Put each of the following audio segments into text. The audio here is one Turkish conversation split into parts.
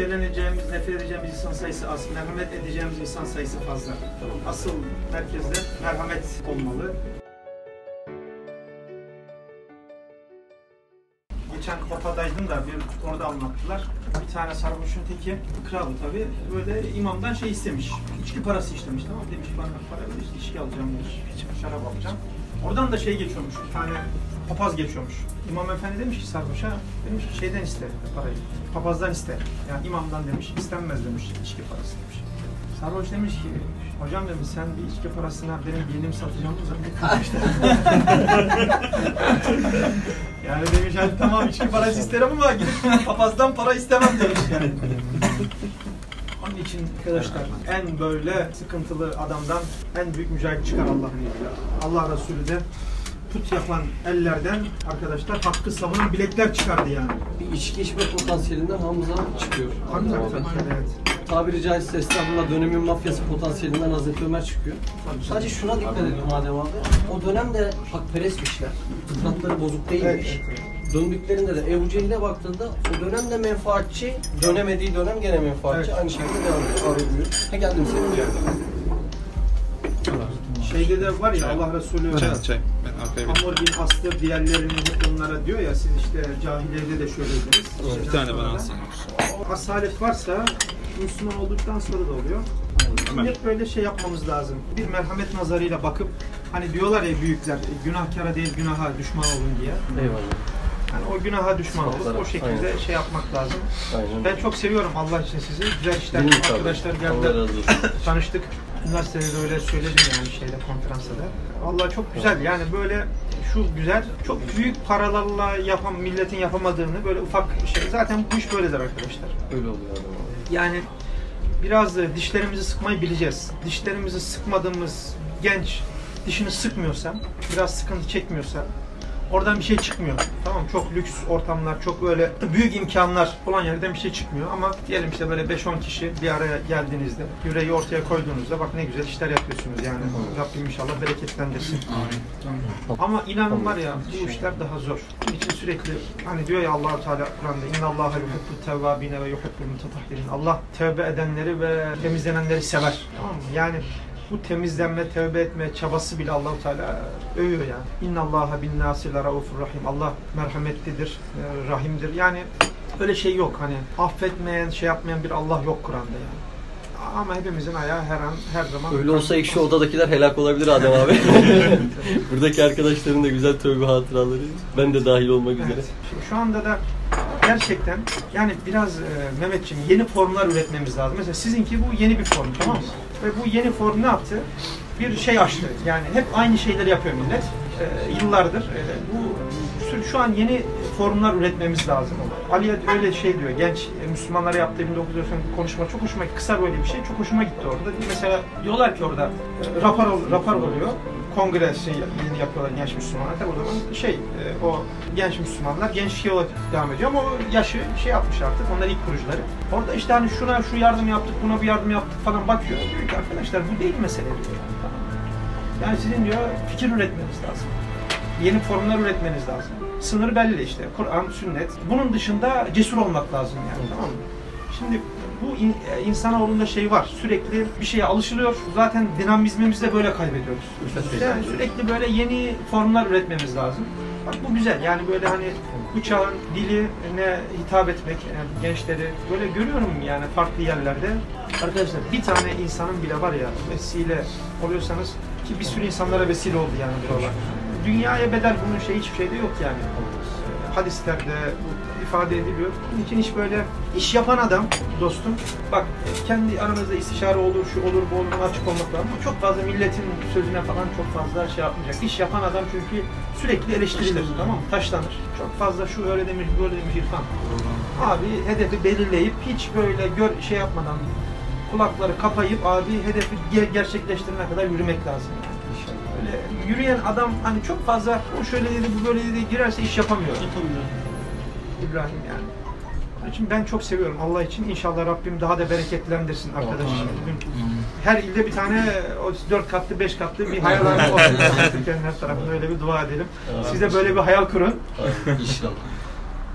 öfkeleneceğimiz, nefret edeceğimiz insan sayısı az, merhamet edeceğimiz insan sayısı fazla. Asıl merkezde merhamet olmalı. Geçen Papa'daydım da bir orada anlattılar. Bir tane sarhoşun teki, kralı tabii, böyle imamdan şey istemiş. İçki parası istemiş tamam? Demiş bana para ver işte içki alacağım demiş. Şarap alacağım. Oradan da şey geçiyormuş, bir tane papaz geçiyormuş. İmam efendi demiş ki sarhoşa, demiş ki şeyden iste parayı. Papazdan iste. Yani imamdan demiş, istenmez demiş içki parası demiş. Sarhoş demiş ki, hocam demiş sen bir içki parasına benim yeğenimi satacağımı zannetmişler. yani demiş hani tamam içki parası isterim ama gidip papazdan para istemem demiş yani. Onun için arkadaşlar en böyle sıkıntılı adamdan en büyük mücahit çıkar Allah'ın izniyle. Allah Resulü de put yapan ellerden arkadaşlar hakkı savunan bilekler çıkardı yani. Bir içki içme potansiyelinden Hamza çıkıyor. Tabii tabii Abi. tabii. Evet. Tabiri caizse estağfurullah dönemin mafyası potansiyelinden Hazreti Ömer çıkıyor. Tabii. Sadece şuna dikkat edin madem abi. O dönemde hakperestmişler. Fıtratları bozuk değilmiş. Evet, evet, Döndüklerinde de Ebu Cehil'e baktığında o dönemde menfaatçi, dönemediği dönem gene menfaatçi. Evet. Aynı şekilde devam ediyor. Ha geldim senin yerine. Şeyde de var ya Allah Resulü Çay, çay. Amr bin Aslı diğerlerini hep onlara diyor ya siz işte cahiliyede de şöyleydiniz. Bir tane bana alsın. Asalet varsa Müslüman olduktan sonra da oluyor. Şimdi hep böyle şey yapmamız lazım. Bir merhamet nazarıyla bakıp hani diyorlar ya büyükler günahkara değil günaha düşman olun diye. Eyvallah. Yani o günaha düşman olup o şekilde Aynen. şey yapmak lazım. Aynen. Ben çok seviyorum Allah için sizi. Güzel işler, arkadaşlar geldi. Tanıştık. Üniversitede de öyle söyledim yani şeyde konferansta da. Vallahi çok güzel yani böyle şu güzel çok büyük paralarla yapan milletin yapamadığını böyle ufak şey zaten bu iş böyledir arkadaşlar. Öyle oluyor abi. Yani biraz da dişlerimizi sıkmayı bileceğiz. Dişlerimizi sıkmadığımız genç dişini sıkmıyorsa, biraz sıkıntı çekmiyorsa oradan bir şey çıkmıyor. Tamam çok lüks ortamlar, çok böyle büyük imkanlar olan yerden bir şey çıkmıyor ama diyelim işte böyle 5-10 kişi bir araya geldiğinizde, yüreği ortaya koyduğunuzda bak ne güzel işler yapıyorsunuz yani. Rabbim inşallah bereketlendirsin. Ama inanın var ya bu işler daha zor. Bunun için sürekli hani diyor ya Allahu Teala Kur'an'da inna Allaha yuhibbu tevvabine ve yuhibbul mutatahhirin. Allah tövbe edenleri ve temizlenenleri sever. Tamam mı? Yani bu temizlenme, tövbe etme çabası bile Allahu Teala övüyor yani. İnna Allaha bin nasi raufur rahim. Allah merhametlidir, e, rahimdir. Yani öyle şey yok hani affetmeyen, şey yapmayan bir Allah yok Kur'an'da yani. Ama hepimizin ayağı her an, her zaman... Öyle olsa ekşi odadakiler helak olabilir Adem abi. Buradaki arkadaşların da güzel tövbe hatıraları. Ben de dahil olmak üzere. Evet. Şu anda da gerçekten yani biraz e, Mehmetciğim yeni formlar üretmemiz lazım. Mesela sizinki bu yeni bir form tamam mı? Ve bu yeni form ne yaptı? Bir şey açtı. Yani hep aynı şeyleri yapıyor millet. E, yıllardır. E, bu şu- an yeni formlar üretmemiz lazım. Aliye öyle şey diyor. Genç e, Müslümanlara yaptığı 1990 konuşma çok hoşuma kısa böyle bir şey. Çok hoşuma gitti orada. Mesela diyorlar ki orada e, rapor ol- rapor oluyor kongre şey yapıyorlar genç Müslümanlar. Tabii o zaman şey e, o genç Müslümanlar genç yola devam ediyor ama o yaşı şey yapmış artık. Onlar ilk kurucuları. Orada işte hani şuna şu yardım yaptık, buna bir yardım yaptık falan bakıyor. Diyor ki arkadaşlar bu değil mesele diyor. Yani, yani sizin diyor fikir üretmeniz lazım. Yeni formlar üretmeniz lazım. Sınır belli işte. Kur'an, sünnet. Bunun dışında cesur olmak lazım yani. Tamam mı? Şimdi bu in, e, insanoğlunda şey var. Sürekli bir şeye alışılıyor. Zaten dinamizmimizi de böyle kaybediyoruz. Yani sürekli böyle yeni formlar üretmemiz lazım. Bak bu güzel. Yani böyle hani bu çağın diline hitap etmek, yani gençleri böyle görüyorum yani farklı yerlerde. Arkadaşlar bir tane insanın bile var ya vesile oluyorsanız ki bir sürü insanlara vesile oldu yani buralar. Dünyaya bedel bunun şey hiçbir şeyde yok yani. Hadislerde ifade ediliyor. Bunun için hiç böyle iş yapan adam dostum bak kendi aranızda istişare olur, şu olur, bu olur, açık olmak lazım. Ama Çok fazla milletin sözüne falan çok fazla şey yapmayacak. İş yapan adam çünkü sürekli eleştirilir tamam mı? Taşlanır. Çok fazla şu öyle demiş, böyle demiş İrfan. Abi hedefi belirleyip hiç böyle gör, şey yapmadan kulakları kapayıp abi hedefi ge- gerçekleştirene kadar yürümek lazım. Yürüyen adam hani çok fazla o şöyle dedi bu böyle dedi girerse iş yapamıyor. İbrahim yani. Onun için ben çok seviyorum Allah için. İnşallah Rabbim daha da bereketlendirsin arkadaşlar. Bugün her ilde bir tane o dört katlı, beş katlı bir hayal alemi olsun. Türkiye'nin her tarafında öyle bir dua edelim. Siz de böyle bir hayal kurun. İnşallah.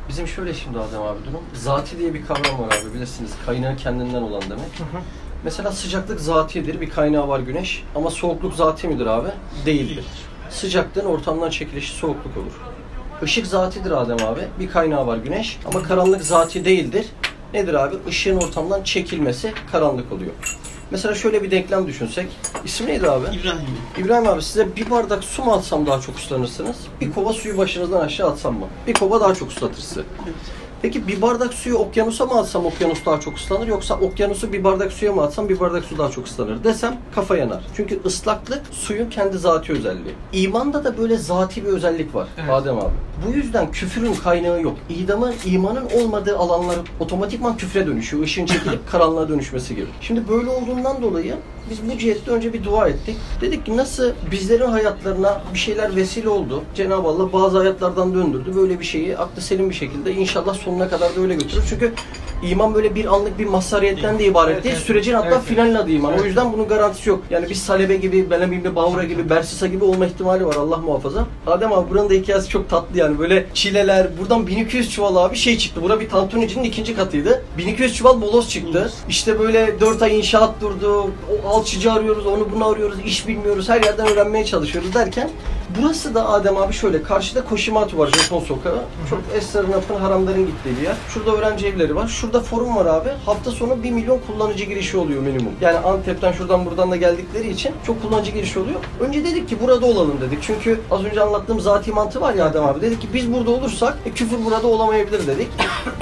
Bizim şöyle şimdi Adem abi durum. Zati diye bir kavram var abi bilirsiniz. Kaynağı kendinden olan demek. Hı hı. Mesela sıcaklık zatidir. Bir kaynağı var güneş. Ama soğukluk zati midir abi? Değildir. Sıcaklığın ortamdan çekilişi soğukluk olur. Işık zatidir Adem abi. Bir kaynağı var güneş. Ama karanlık zati değildir. Nedir abi? Işığın ortamdan çekilmesi karanlık oluyor. Mesela şöyle bir denklem düşünsek. İsim neydi abi? İbrahim. İbrahim abi size bir bardak su mu atsam daha çok ıslanırsınız? Bir kova suyu başınızdan aşağı atsam mı? Bir kova daha çok ıslatır sizi. Peki bir bardak suyu okyanusa mı atsam okyanus daha çok ıslanır yoksa okyanusu bir bardak suya mı atsam bir bardak su daha çok ıslanır desem kafa yanar. Çünkü ıslaklık suyun kendi zati özelliği. İmanda da böyle zati bir özellik var Evet. Adem abi. Bu yüzden küfürün kaynağı yok. İdamın, imanın olmadığı alanlar otomatikman küfre dönüşüyor. Işığın çekilip karanlığa dönüşmesi gibi. Şimdi böyle olduğundan dolayı biz bu cihette önce bir dua ettik. Dedik ki nasıl bizlerin hayatlarına bir şeyler vesile oldu. Cenab-ı Allah bazı hayatlardan döndürdü. Böyle bir şeyi aklı selim bir şekilde inşallah sonuna kadar da öyle götürür. Çünkü iman böyle bir anlık bir mazhariyetten de ibaret Evet, değil. evet. Sürecin hatta Evet, finalin adı iman. Evet. O yüzden bunun garantisi yok. Yani biz Salebe gibi, Belemimli Bağura gibi, Bersisa gibi olma ihtimali var Allah muhafaza. Adem abi buranın da hikayesi çok tatlı yani. Böyle çileler, buradan 1200 çuval abi şey çıktı. Bura bir tantunicinin ikinci katıydı. 1200 çuval bolos çıktı. İşte böyle 4 ay inşaat durdu. O alçıcı arıyoruz, onu bunu arıyoruz, iş bilmiyoruz. Her yerden öğrenmeye çalışıyoruz derken Burası da Adem abi şöyle. Karşıda Koşimatu var Japon sokağı. Çok esrarın apın haramların gittiği bir yer. Şurada öğrenci evleri var. Şurada forum var abi. Hafta sonu 1 milyon kullanıcı girişi oluyor minimum. Yani Antep'ten şuradan buradan da geldikleri için çok kullanıcı girişi oluyor. Önce dedik ki burada olalım dedik. Çünkü az önce anlattığım zati mantığı var ya Adem abi. Dedik ki biz burada olursak e, küfür burada olamayabilir dedik.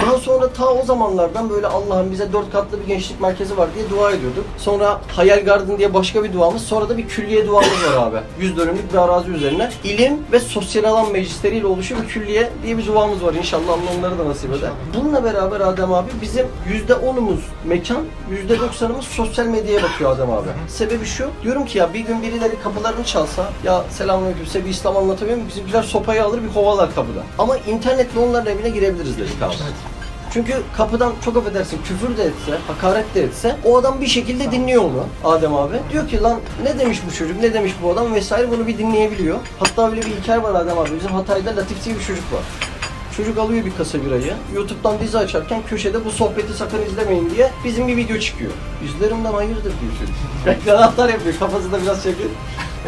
Daha sonra ta o zamanlardan böyle Allah'ım bize dört katlı bir gençlik merkezi var diye dua ediyorduk. Sonra Hayal Garden diye başka bir duamız. Sonra da bir külliye duamız var abi. 100 dönümlük bir arazi üzerine. İlim ve sosyal alan meclisleriyle oluşan bir külliye diye bir duamız var. İnşallah Allah onları da nasip eder. Bununla beraber Adem abi bizim %10'umuz mekan, %90'ımız sosyal medyaya bakıyor Adem abi. Sebebi şu. Diyorum ki ya bir gün birileri kapılarını çalsa ya selamünaleyküm size bir İslam anlatabiliyor muyum? Bizimkiler sopayı alır bir kovalar kapıda. Ama internetle onların evine girebiliriz dedik abi. Çünkü kapıdan çok affedersin küfür de etse, hakaret de etse o adam bir şekilde dinliyor onu Adem abi. Diyor ki lan ne demiş bu çocuk, ne demiş bu adam vesaire bunu bir dinleyebiliyor. Hatta öyle bir hikaye var Adem abi. Bizim Hatay'da Latif diye bir çocuk var. Çocuk alıyor bir kasa birayı. YouTube'dan dizi açarken köşede bu sohbeti sakın izlemeyin diye bizim bir video çıkıyor. İzlerim lan hayırdır diyor çocuk. Anahtar yapıyor kafasında biraz çekiyor.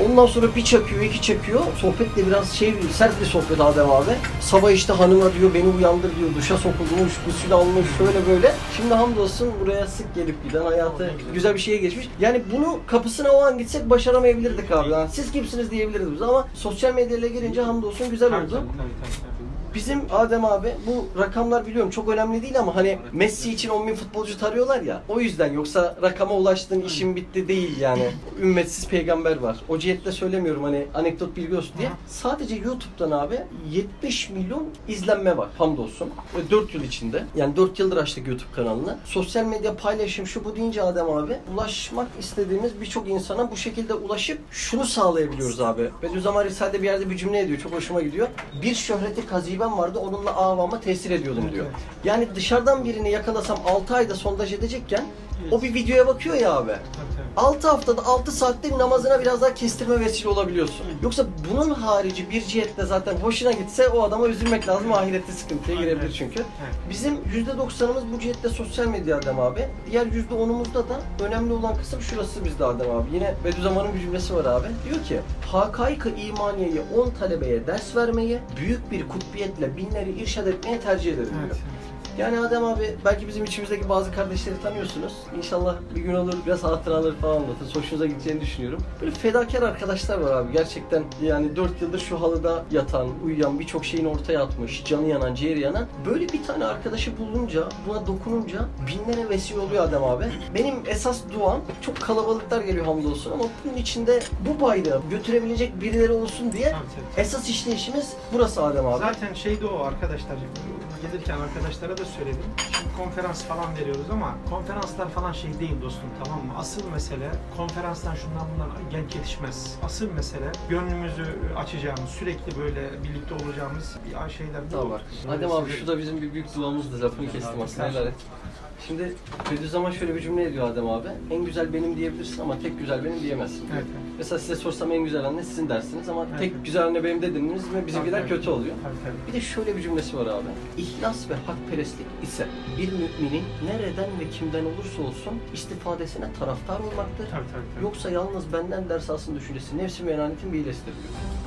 Ondan sonra bir çakıyor, iki çakıyor. Sohbet de biraz şey, sert bir sohbet Adem abi. Sabah işte hanıma diyor, beni uyandır diyor, duşa sokulmuş, gusül almış, şöyle böyle. Şimdi hamdolsun buraya sık gelip giden hayatı güzel bir şeye geçmiş. Yani bunu kapısına o an gitsek başaramayabilirdik abi. Yani siz kimsiniz diyebiliriz biz ama sosyal medyayla gelince hamdolsun güzel oldu. tabii, tabii, tabii. Bizim Adem abi bu rakamlar biliyorum çok önemli değil ama hani Messi için 10 bin futbolcu tarıyorlar ya o yüzden yoksa rakama ulaştın işin bitti değil yani. Ümmetsiz peygamber var. O cihette söylemiyorum hani anekdot bilgi olsun diye. Sadece YouTube'dan abi 70 milyon izlenme var hamdolsun. Ve 4 yıl içinde. Yani 4 yıldır açtık YouTube kanalını. Sosyal medya paylaşım şu bu deyince Adem abi ulaşmak istediğimiz birçok insana bu şekilde ulaşıp şunu sağlayabiliyoruz abi. Bediüzzaman Risale'de bir yerde bir cümle ediyor. Çok hoşuma gidiyor. Bir şöhreti kaziben vardı onunla avama tesir ediyordum diyor. Yani dışarıdan birini yakalasam 6 ayda sondaj edecekken o bir videoya bakıyor ya abi. Tabii, tabii. 6 haftada 6 saatte namazına biraz daha kestirme vesile olabiliyorsun. Yoksa bunun harici bir cihette zaten hoşuna gitse o adama üzülmek lazım. Ahirette sıkıntıya girebilir çünkü. Bizim %90'ımız bu cihette sosyal medya Adem abi. Diğer %10'umuzda da önemli olan kısım şurası bizde Adem abi. Yine Bediüzzaman'ın bir cümlesi var abi. Diyor ki Hakaik-ı imaniyeyi 10 talebeye ders vermeyi büyük bir kutbiyetle binleri irşad etmeye tercih ederim diyor. Yani Adem abi belki bizim içimizdeki bazı kardeşleri tanıyorsunuz. İnşallah bir gün olur biraz hatıraları falan anlatır. Hoşunuza gideceğini düşünüyorum. Böyle fedakar arkadaşlar var abi gerçekten. Yani 4 yıldır şu halıda yatan, uyuyan, birçok şeyin ortaya atmış, canı yanan, ciğeri yanan. Böyle bir tane arkadaşı bulunca, buna dokununca binlere vesile oluyor Adem abi. Benim esas duam çok kalabalıklar geliyor hamdolsun ama bunun içinde bu bayrağı götürebilecek birileri olsun diye esas işleyişimiz burası Adem abi. Zaten şeydi o arkadaşlar, gelirken arkadaşlara da söyledim. Şimdi konferans falan veriyoruz ama konferanslar falan şey değil dostum tamam mı? Asıl mesele konferanstan şundan bundan genç yetişmez. Asıl mesele gönlümüzü açacağımız, sürekli böyle birlikte olacağımız bir şeyler. Tamam. Adem abi şu da bizim bir büyük duamızdı. Lafını kestim aslında. Helal et. Şimdi Bediüzzaman şöyle bir cümle ediyor Adem abi. En güzel benim diyebilirsin ama tek güzel benim diyemezsin. Evet, evet. Mesela size sorsam en güzel anne sizin dersiniz ama Evet. tek güzel anne benim dediniz mi bizimkiler tabii. kötü oluyor. Tabii. Bir de şöyle bir cümlesi var abi. İhlas ve hakperestlik ise bir müminin nereden ve kimden olursa olsun istifadesine taraftar olmaktır. Tabii. tabii. Yoksa yalnız benden ders alsın düşüncesi nefsi ve enanetin bir diyor.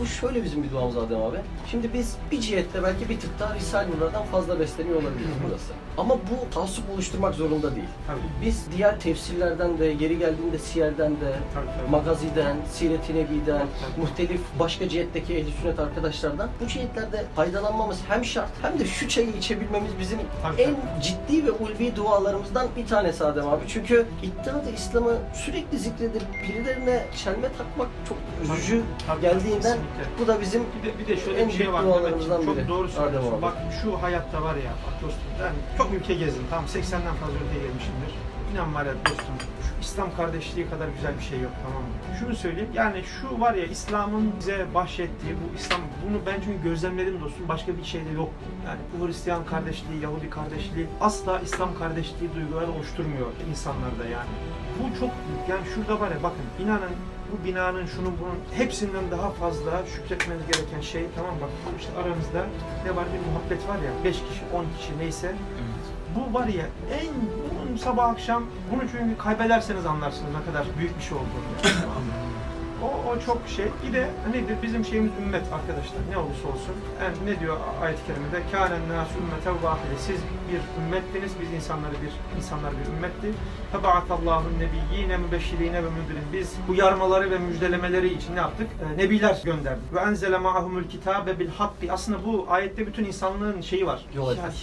Bu şöyle bizim bir duamız Adem abi. Şimdi biz bir cihette belki bir tık daha Risale-i Nur'dan fazla besleniyor olabiliriz burası. Ama bu taassup oluşturmak zorunda değil. Tabii. Biz diğer tefsirlerden de, yeri geldiğinde siyerden de, Tabii, tabii. magaziden, siret-i nebiden, muhtelif başka cihetteki ehl sünnet arkadaşlardan bu cihetlerde faydalanmamız hem şart hem de şu çayı içebilmemiz bizim Tabii, en ciddi ve ulvi dualarımızdan bir tanesi Adem abi. Çünkü iddia İslam'ı sürekli zikredip birilerine çelme takmak çok üzücü Tabii, geldiğinden kesinlikle. bu da bizim Bir de, bir de şöyle En bir şey var dualarımızdan Mehmetciğim, biri. çok doğru söylüyorsun. Bak şu hayatta var ya bak dostum ben çok ülke gezdim tamam 80'den fazla ülke gezmişimdir. İnan var ya dostum şu İslam kardeşliği kadar güzel bir şey yok tamam mı? Şunu söyleyeyim yani şu var ya İslam'ın bize bahşettiği bu İslam bunu ben çünkü gözlemledim dostum başka bir şeyde yok. Yani bu Hristiyan kardeşliği, Yahudi kardeşliği asla İslam kardeşliği duyguları oluşturmuyor insanlarda yani. Bu çok büyük. Yani şurada var ya bakın inanın bu binanın şunun bunun hepsinden daha fazla şükretmeniz gereken şey tamam bak bu işte aranızda ne var bir muhabbet var ya 5 kişi 10 kişi neyse bu var ya en sabah akşam bunu çünkü kaybederseniz anlarsınız ne kadar büyük bir şey olduğunu. O, o çok şey. Bir de nedir? Bizim şeyimiz ümmet arkadaşlar. Ne olursa olsun. Yani ne diyor ayet-i kerimede? Kânen nâsü ümmeten vâhide. Siz bir ümmettiniz. Biz insanları bir insanlar bir ümmetti. Feba'atallâhun nebiyyîne mübeşşirîne ve müdirin. Biz uyarmaları ve müjdelemeleri için ne yaptık? Ee, nebiler gönderdik. Ve enzele ma'ahumul kitâbe bil hakki. Aslında bu ayette bütün insanlığın şeyi var.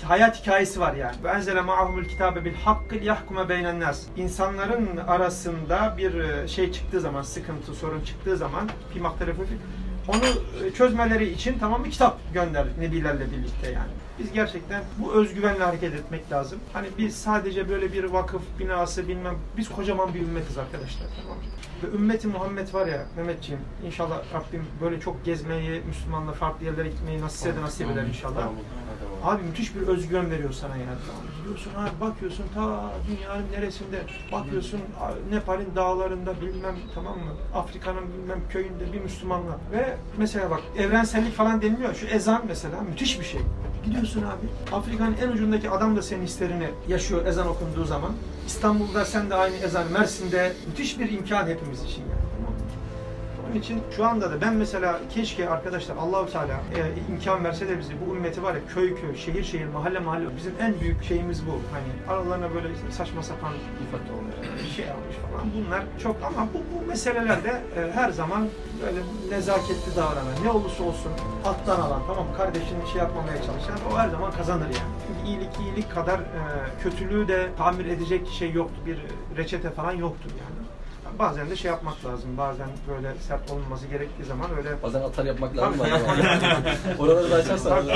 Hayat hikayesi var yani. Ve enzele ma'ahumul kitabe bil hakkı yahkume beynen nas. İnsanların arasında bir e, şey çıktığı zaman, sıkıntı, sorun çıktığı zaman fi mahtelefu fi- onu e, çözmeleri için tamam bir kitap gönderdik nebilerle birlikte yani. Biz gerçekten bu özgüvenle hareket etmek lazım. Hani biz sadece böyle bir vakıf binası bilmem biz kocaman bir ümmetiz arkadaşlar tamam? Ve ümmeti Muhammed var ya Mehmetciğim inşallah Rabbim böyle çok gezmeyi, Müslümanla farklı yerlere gitmeyi nasip eder, nasip eder inşallah. Abi müthiş bir özgüven veriyor sana yani. Gidiyorsun abi bakıyorsun ta dünyanın neresinde bakıyorsun Nepal'in dağlarında bilmem tamam mı Afrika'nın bilmem köyünde bir Müslümanla ve mesela bak evrensellik falan deniliyor şu ezan mesela müthiş bir şey. Gidiyorsun abi Afrika'nın en ucundaki adam da senin hislerini yaşıyor ezan okunduğu zaman. İstanbul'da sen de aynı ezan Mersin'de müthiş bir imkan hepimiz için yani. Onun için şu anda da ben mesela keşke arkadaşlar Allahu Teala e, imkan verse de bizi bu ümmeti var ya köy köy, şehir şehir, mahalle mahalle bizim en büyük şeyimiz bu. Hani aralarına böyle saçma sapan bir şey almış falan. Bunlar çok ama bu, bu meselelerde e, her zaman böyle nezaketli davranan, ne olursa olsun alttan alan, tamam kardeşini şey yapmamaya çalışan o her zaman kazanır yani. Çünkü iyilik iyilik kadar e, kötülüğü de tamir edecek şey yoktur. Bir reçete falan yoktur yani. Bazen de şey yapmak lazım. Bazen böyle sert olmaması gerektiği zaman öyle bazen atar yapmak lazım. Oraları da açarsan.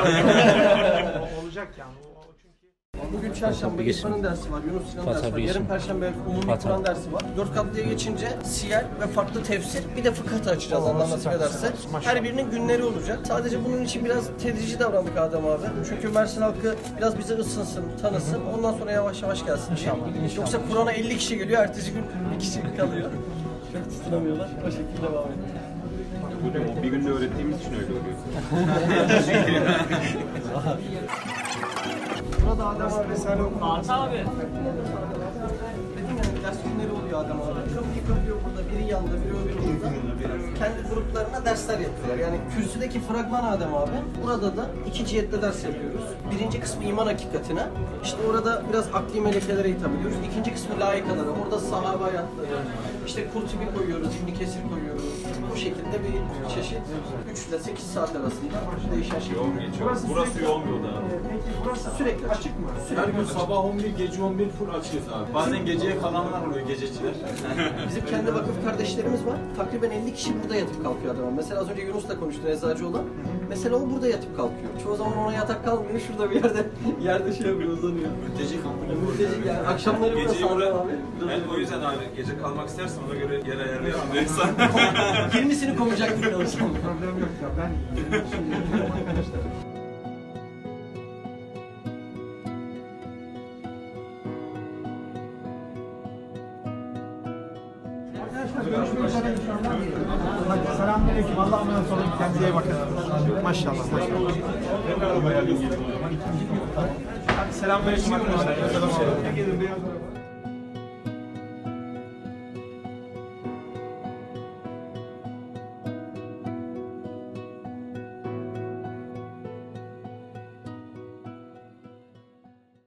Olacak yani. Bugün çarşamba İrfan'ın dersi var, Yunus Sinan'ın dersi var. Yarın perşembe Umumi Kur'an dersi var. Dört katlıya geçince siyer ve farklı tefsir bir de fıkıh açacağız Allah nasip ederse. Her birinin günleri olacak. Sadece bunun için biraz tedrici davrandık Adem abi. Çünkü Mersin halkı biraz bize ısınsın, tanısın. Ondan sonra yavaş yavaş gelsin. diye. Yoksa Kur'an'a 50 kişi geliyor, ertesi gün bir kişi kalıyor. Çok tutunamıyorlar. O şekilde devam ediyor. Hocam bir günde öğrettiğimiz için öyle oluyor. Burada Adem abi Risale okuyor. Fatih abi. Dedim yani ders günleri oluyor Adem abi. Kapı yıkılıyor burada. Biri yanında, biri öbürü burada. Kendi gruplarına dersler yapıyorlar. Yani kürsüdeki fragman Adem abi. Burada da iki cihette ders yapıyoruz. Birinci kısmı iman hakikatine. İşte orada biraz akli melekelere hitap ediyoruz. İkinci kısmı layıkalara. Orada sahabe hayatları. İşte Kurtubi koyuyoruz, İbn Kesir koyuyoruz. Bu şekilde bir çeşit 3 ile 8 saat arasında değişen şey. Yoğun geçiyor. Burası yoğun bir oda. peki burası Sürekli açık mı? Her gün sabah 11, gece 11 full açıyoruz abi. Bazen geceye kalanlar oluyor gececiler. Bizim kendi vakıf kardeşlerimiz var. Takriben 50 kişi burada yatıp kalkıyor adam. Mesela az önce Yunus'la konuştu Eczacıoğlu. Mesela o burada yatıp kalkıyor. Çoğu zaman ona yatak kalmıyor. Şurada bir yerde yerde şey yapıyor, uzanıyor. Mülteci kampına Mülteci yani akşamları burada Geceyi abi. ben o yüzden abi gece kalmak istersen ona göre yer ayarlayalım diyorsan. 20'sini kovacaktık. Problem yok ya ben şimdi arkadaşlar. görüşmek üzere inşallah. Selamünaleyküm. Allah'a emanet olun. Kendinize iyi bakın. Maşallah. Maşallah. Selamünaleyküm arkadaşlar.